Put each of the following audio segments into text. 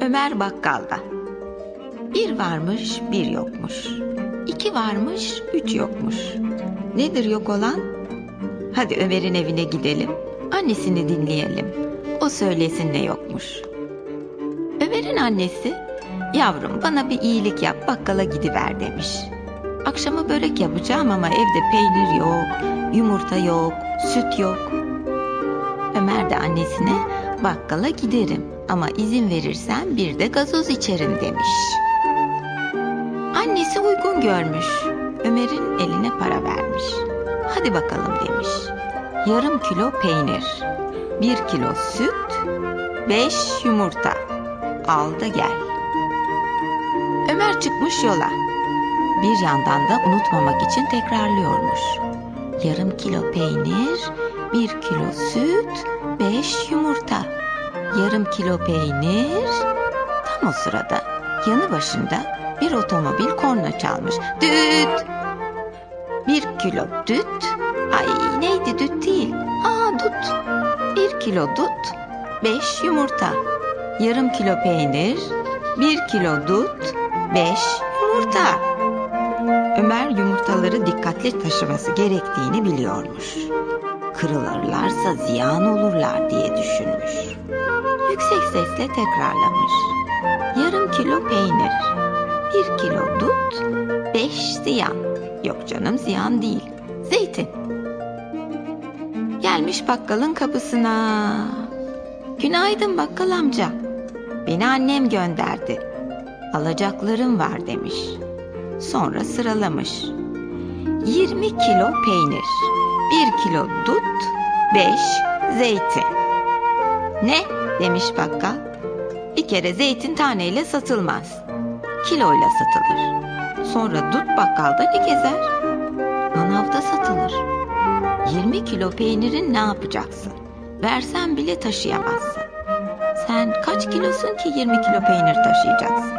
Ömer bakkalda. Bir varmış, bir yokmuş. İki varmış, üç yokmuş. Nedir yok olan? Hadi Ömer'in evine gidelim. Annesini dinleyelim. O söylesin ne yokmuş. Ömer'in annesi, yavrum bana bir iyilik yap bakkala gidiver demiş. Akşama börek yapacağım ama evde peynir yok, yumurta yok, süt yok. Ömer de annesine bakkala giderim ama izin verirsen bir de gazoz içerim demiş. Annesi uygun görmüş. Ömer'in eline para vermiş. Hadi bakalım demiş. Yarım kilo peynir, bir kilo süt, beş yumurta. Al da gel. Ömer çıkmış yola. Bir yandan da unutmamak için tekrarlıyormuş. Yarım kilo peynir, bir kilo süt, beş yumurta. Yarım kilo peynir. Tam o sırada yanı başında bir otomobil korna çalmış. Düt! Bir kilo düt. Ay neydi düt değil. Aa dut. Bir kilo dut. Beş yumurta. Yarım kilo peynir. Bir kilo dut. Beş yumurta. Ömer yumurtaları dikkatli taşıması gerektiğini biliyormuş. Kırılırlarsa ziyan olurlar diye düşünmüş. Yüksek sesle tekrarlamış. Yarım kilo peynir, bir kilo dut, beş ziyan. Yok canım ziyan değil, zeytin. Gelmiş bakkalın kapısına. Günaydın bakkal amca. Beni annem gönderdi. Alacaklarım var demiş. Sonra sıralamış. 20 kilo peynir, 1 kilo dut, 5 zeytin. Ne? demiş bakkal. Bir kere zeytin taneyle satılmaz. Kiloyla satılır. Sonra dut bakkalda ne gezer? Manavda satılır. 20 kilo peynirin ne yapacaksın? Versen bile taşıyamazsın. Sen kaç kilosun ki 20 kilo peynir taşıyacaksın?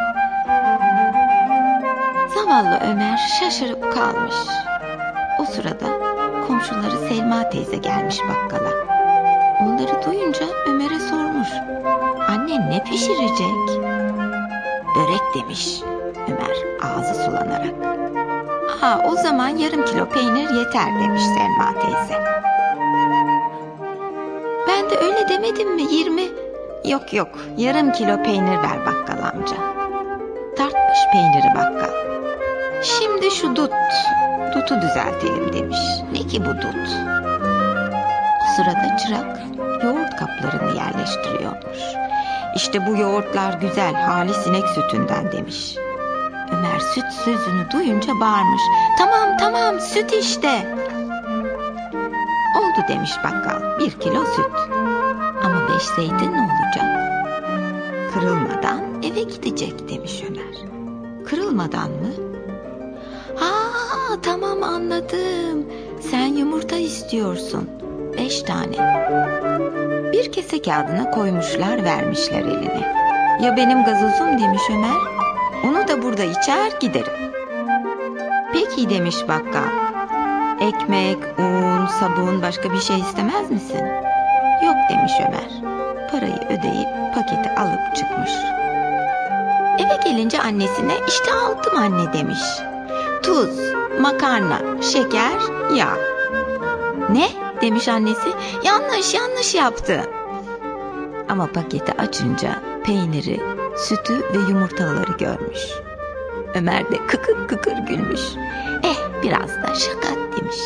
Zavallı Ömer şaşırıp kalmış. O sırada komşuları Selma teyze gelmiş bakkala. Onları duyunca Ömer'e sormuş. Anne ne pişirecek? Börek demiş Ömer ağzı sulanarak. Aa o zaman yarım kilo peynir yeter demiş Selma teyze. Ben de öyle demedim mi yirmi? Yok yok yarım kilo peynir ver bakkal amca. Tartmış peyniri bakkal. Şimdi şu dut, dutu düzeltelim demiş. Ne ki bu dut? Sırada çırak yoğurt kaplarını yerleştiriyormuş. İşte bu yoğurtlar güzel, halis sinek sütünden demiş. Ömer süt sözünü duyunca bağırmış. Tamam tamam süt işte. Oldu demiş bakkal. Bir kilo süt. Ama beş zeytin ne olacak? Kırılmadan eve gidecek demiş Ömer. Kırılmadan mı? Tamam anladım. Sen yumurta istiyorsun. Beş tane. Bir kese kağıdına koymuşlar vermişler eline. Ya benim gazozum demiş Ömer. Onu da burada içer giderim. Peki demiş bakkal. Ekmek, un, sabun başka bir şey istemez misin? Yok demiş Ömer. Parayı ödeyip paketi alıp çıkmış. Eve gelince annesine işte aldım anne demiş. Tuz, makarna, şeker, yağ. Ne? demiş annesi. Yanlış yanlış yaptı. Ama paketi açınca peyniri, sütü ve yumurtaları görmüş. Ömer de kıkır kıkır gülmüş. Eh biraz da şaka demiş.